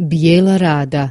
Bijela rada.